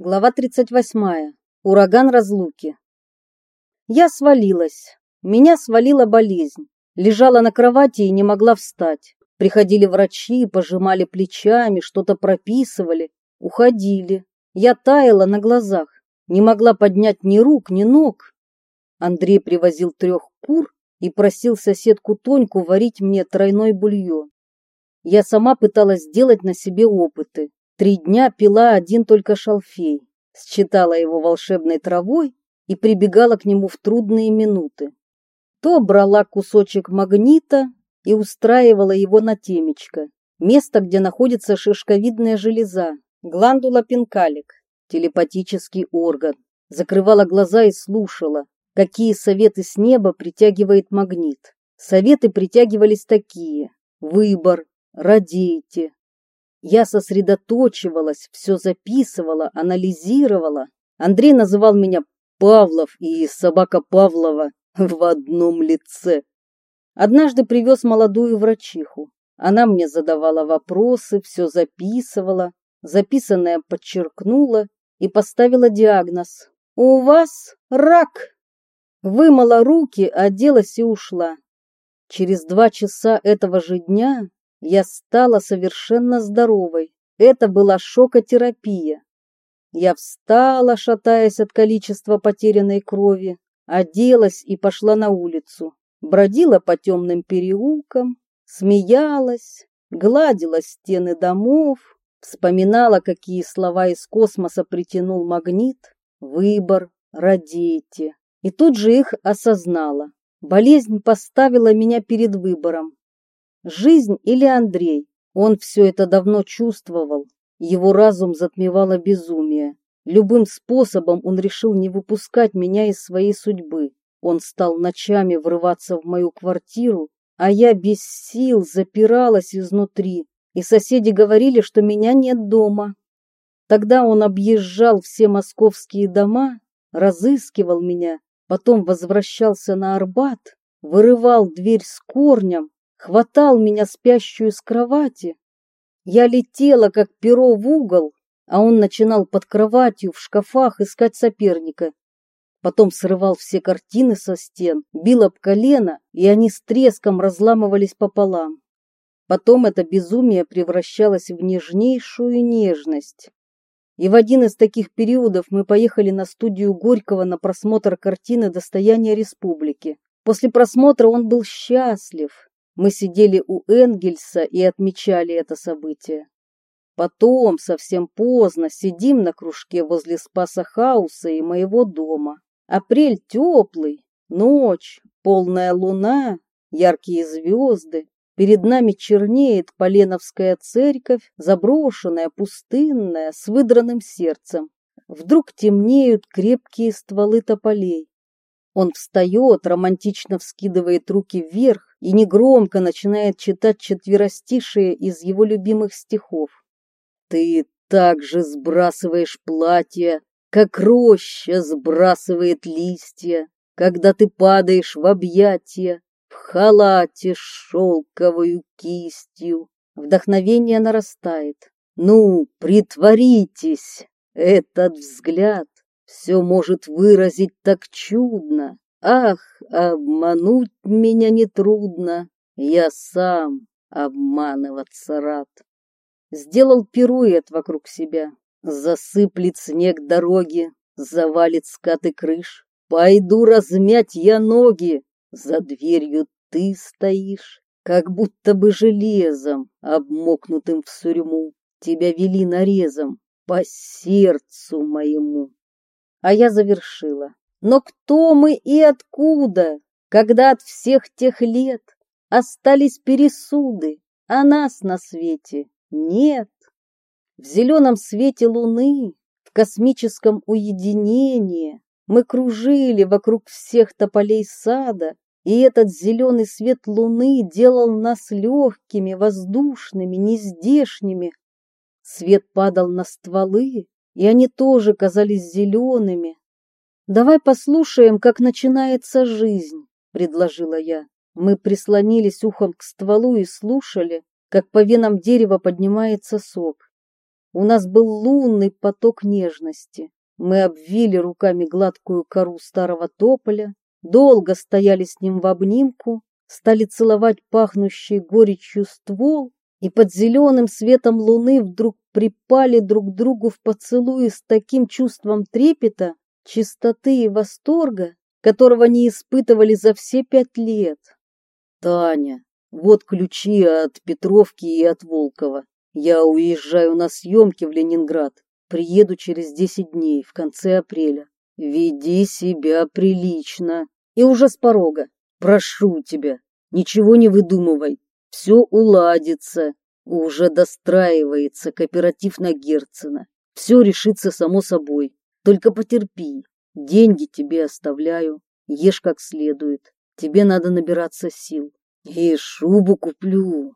Глава 38. Ураган разлуки. Я свалилась. Меня свалила болезнь. Лежала на кровати и не могла встать. Приходили врачи, пожимали плечами, что-то прописывали, уходили. Я таяла на глазах. Не могла поднять ни рук, ни ног. Андрей привозил трех кур и просил соседку Тоньку варить мне тройной бульон. Я сама пыталась сделать на себе опыты. Три дня пила один только шалфей, считала его волшебной травой и прибегала к нему в трудные минуты. То брала кусочек магнита и устраивала его на темечко, место, где находится шишковидная железа, гландула пинкалик, телепатический орган. Закрывала глаза и слушала, какие советы с неба притягивает магнит. Советы притягивались такие. Выбор, радейте, я сосредоточивалась, все записывала, анализировала. Андрей называл меня Павлов и собака Павлова в одном лице. Однажды привез молодую врачиху. Она мне задавала вопросы, все записывала, записанное подчеркнула и поставила диагноз. «У вас рак!» Вымыла руки, оделась и ушла. Через два часа этого же дня я стала совершенно здоровой. Это была шокотерапия. Я встала, шатаясь от количества потерянной крови, оделась и пошла на улицу. Бродила по темным переулкам, смеялась, гладила стены домов, вспоминала, какие слова из космоса притянул магнит, выбор, родите. И тут же их осознала. Болезнь поставила меня перед выбором. Жизнь или Андрей? Он все это давно чувствовал. Его разум затмевало безумие. Любым способом он решил не выпускать меня из своей судьбы. Он стал ночами врываться в мою квартиру, а я без сил запиралась изнутри, и соседи говорили, что меня нет дома. Тогда он объезжал все московские дома, разыскивал меня, потом возвращался на Арбат, вырывал дверь с корнем, хватал меня спящую с кровати. Я летела, как перо в угол, а он начинал под кроватью в шкафах искать соперника. Потом срывал все картины со стен, бил об колено, и они с треском разламывались пополам. Потом это безумие превращалось в нежнейшую нежность. И в один из таких периодов мы поехали на студию Горького на просмотр картины «Достояние республики». После просмотра он был счастлив, мы сидели у Энгельса и отмечали это событие. Потом, совсем поздно, сидим на кружке возле Спаса Хауса и моего дома. Апрель теплый, ночь, полная луна, яркие звезды. Перед нами чернеет Поленовская церковь, заброшенная, пустынная, с выдранным сердцем. Вдруг темнеют крепкие стволы тополей. Он встает, романтично вскидывает руки вверх, и негромко начинает читать четверостишие из его любимых стихов. «Ты также сбрасываешь платье, как роща сбрасывает листья, когда ты падаешь в объятия, в халате с шелковою кистью. Вдохновение нарастает. Ну, притворитесь, этот взгляд все может выразить так чудно, Ах, обмануть меня нетрудно, я сам обманываться рад. Сделал пируэт вокруг себя, засыплет снег дороги, завалит скаты крыш. Пойду размять я ноги, за дверью ты стоишь, как будто бы железом, обмокнутым в сурьму. Тебя вели нарезом по сердцу моему. А я завершила. Но кто мы и откуда, когда от всех тех лет остались пересуды, а нас на свете нет? В зеленом свете луны, в космическом уединении мы кружили вокруг всех тополей сада, и этот зеленый свет луны делал нас легкими, воздушными, нездешними. Свет падал на стволы, и они тоже казались зелеными, «Давай послушаем, как начинается жизнь», — предложила я. Мы прислонились ухом к стволу и слушали, как по венам дерева поднимается сок. У нас был лунный поток нежности. Мы обвили руками гладкую кору старого тополя, долго стояли с ним в обнимку, стали целовать пахнущий горечью ствол, и под зеленым светом луны вдруг припали друг к другу в поцелуи с таким чувством трепета, чистоты и восторга, которого не испытывали за все пять лет. Таня, вот ключи от Петровки и от Волкова. Я уезжаю на съемки в Ленинград. Приеду через десять дней, в конце апреля. Веди себя прилично. И уже с порога. Прошу тебя, ничего не выдумывай. Все уладится. Уже достраивается кооператив на Герцена. Все решится само собой. Только потерпи. Деньги тебе оставляю. Ешь как следует. Тебе надо набираться сил. И шубу куплю.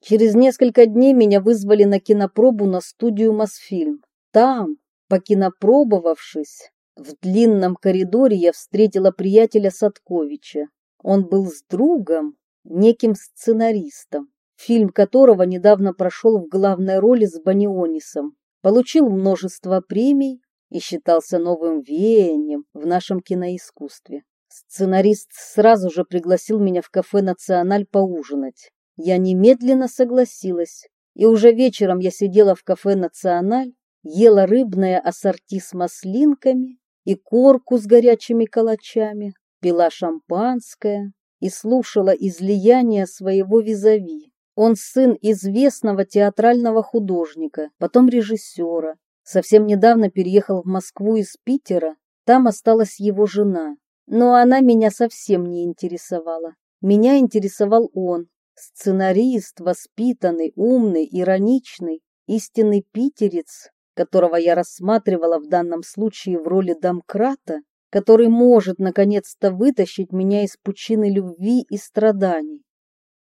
Через несколько дней меня вызвали на кинопробу на студию Мосфильм. Там, покинопробовавшись, в длинном коридоре я встретила приятеля Садковича. Он был с другом, неким сценаристом, фильм которого недавно прошел в главной роли с Банионисом, получил множество премий и считался новым веянием в нашем киноискусстве. Сценарист сразу же пригласил меня в кафе «Националь» поужинать. Я немедленно согласилась, и уже вечером я сидела в кафе «Националь», ела рыбное ассорти с маслинками и корку с горячими калачами, пила шампанское и слушала излияние своего визави. Он сын известного театрального художника, потом режиссера. Совсем недавно переехал в Москву из Питера, там осталась его жена. Но она меня совсем не интересовала. Меня интересовал он, Сценарист, воспитанный, умный, ироничный, истинный питерец, которого я рассматривала в данном случае в роли домкрата, который может наконец-то вытащить меня из пучины любви и страданий.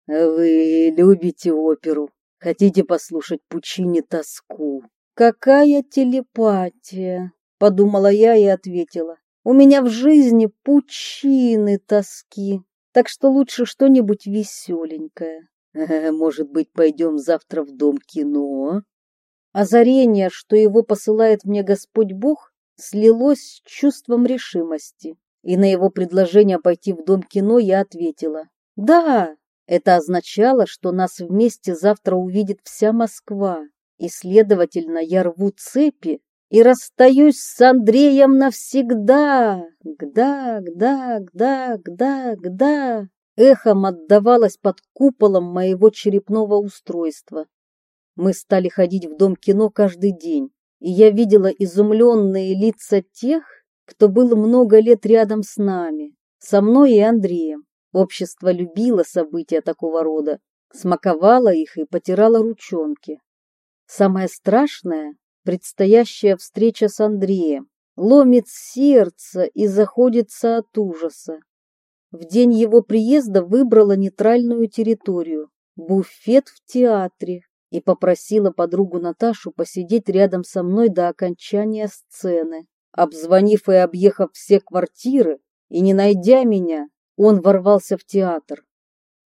Вы любите оперу, хотите послушать пучине тоску. Какая телепатия, подумала я и ответила. У меня в жизни пучины тоски так что лучше что-нибудь веселенькое. Может быть, пойдем завтра в дом кино? Озарение, что его посылает мне Господь Бог, слилось с чувством решимости. И на его предложение пойти в дом кино я ответила. Да, это означало, что нас вместе завтра увидит вся Москва. И, следовательно, я рву цепи и расстаюсь с Андреем навсегда. Гда, гда, гда, гда, гда. Эхом отдавалось под куполом моего черепного устройства. Мы стали ходить в дом кино каждый день, и я видела изумленные лица тех, кто был много лет рядом с нами, со мной и Андреем. Общество любило события такого рода, смаковало их и потирало ручонки. Самое страшное Предстоящая встреча с Андреем ломит сердце и заходится от ужаса. В день его приезда выбрала нейтральную территорию, буфет в театре, и попросила подругу Наташу посидеть рядом со мной до окончания сцены. Обзвонив и объехав все квартиры и не найдя меня, он ворвался в театр.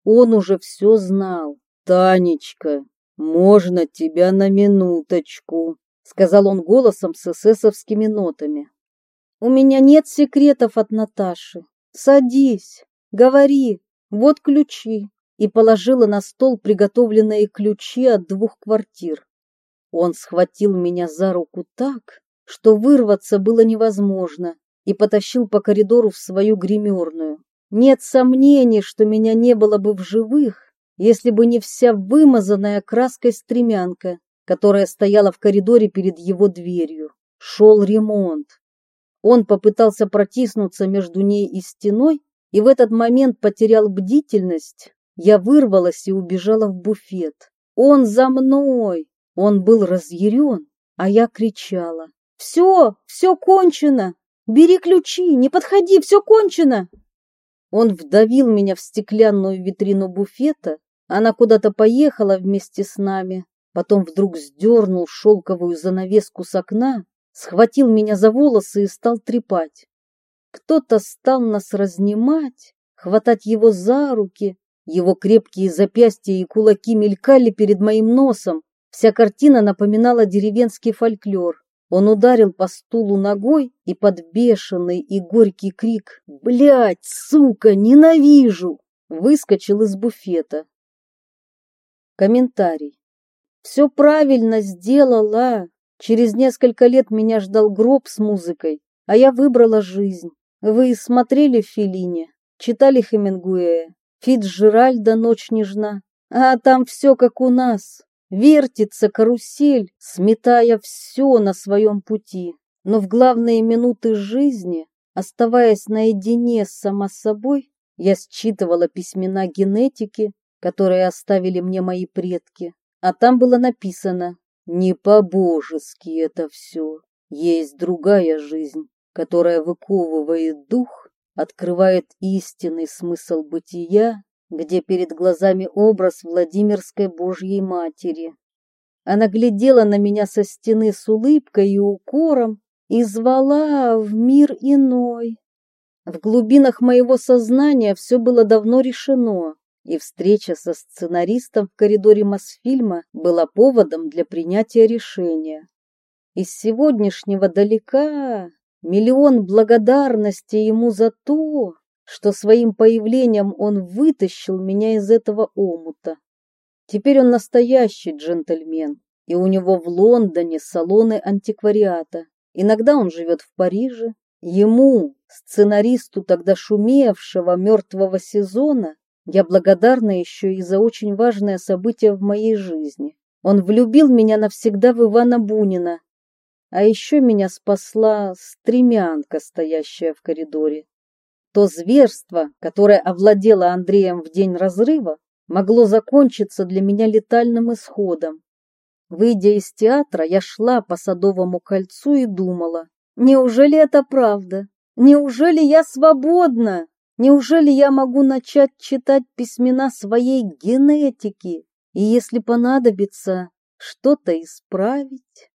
Он уже все знал. «Танечка, можно тебя на минуточку?» сказал он голосом с эсэсовскими нотами. У меня нет секретов от Наташи. Садись, говори, вот ключи. И положила на стол приготовленные ключи от двух квартир. Он схватил меня за руку так, что вырваться было невозможно, и потащил по коридору в свою гримерную. Нет сомнений, что меня не было бы в живых, если бы не вся вымазанная краской стремянка, которая стояла в коридоре перед его дверью. Шел ремонт. Он попытался протиснуться между ней и стеной, и в этот момент потерял бдительность. Я вырвалась и убежала в буфет. Он за мной! Он был разъярен, а я кричала. «Все, все кончено! Бери ключи, не подходи, все кончено!» Он вдавил меня в стеклянную витрину буфета, она куда-то поехала вместе с нами, Потом вдруг сдернул шелковую занавеску с окна, схватил меня за волосы и стал трепать. Кто-то стал нас разнимать, хватать его за руки, его крепкие запястья и кулаки мелькали перед моим носом. Вся картина напоминала деревенский фольклор. Он ударил по стулу ногой и под бешеный и горький крик «Блядь, сука, ненавижу!» выскочил из буфета. Комментарий. Все правильно сделала. Через несколько лет меня ждал гроб с музыкой, а я выбрала жизнь. Вы смотрели Феллини, читали Хемингуэя, Фитджеральда «Ночь нежна», а там все как у нас. Вертится карусель, сметая все на своем пути. Но в главные минуты жизни, оставаясь наедине с сама собой, я считывала письмена генетики, которые оставили мне мои предки. А там было написано «Не по-божески это все. Есть другая жизнь, которая выковывает дух, открывает истинный смысл бытия где перед глазами образ Владимирской Божьей Матери. Она глядела на меня со стены с улыбкой и укором и звала в мир иной. В глубинах моего сознания все было давно решено, и встреча со сценаристом в коридоре Мосфильма была поводом для принятия решения. Из сегодняшнего далека миллион благодарностей ему за то, что своим появлением он вытащил меня из этого омута. Теперь он настоящий джентльмен, и у него в Лондоне салоны антиквариата. Иногда он живет в Париже. Ему, сценаристу тогда шумевшего мертвого сезона, я благодарна еще и за очень важное событие в моей жизни. Он влюбил меня навсегда в Ивана Бунина. А еще меня спасла стремянка, стоящая в коридоре. То зверство, которое овладело Андреем в день разрыва, могло закончиться для меня летальным исходом. Выйдя из театра, я шла по Садовому кольцу и думала, неужели это правда? Неужели я свободна? Неужели я могу начать читать письмена своей генетики и, если понадобится, что-то исправить?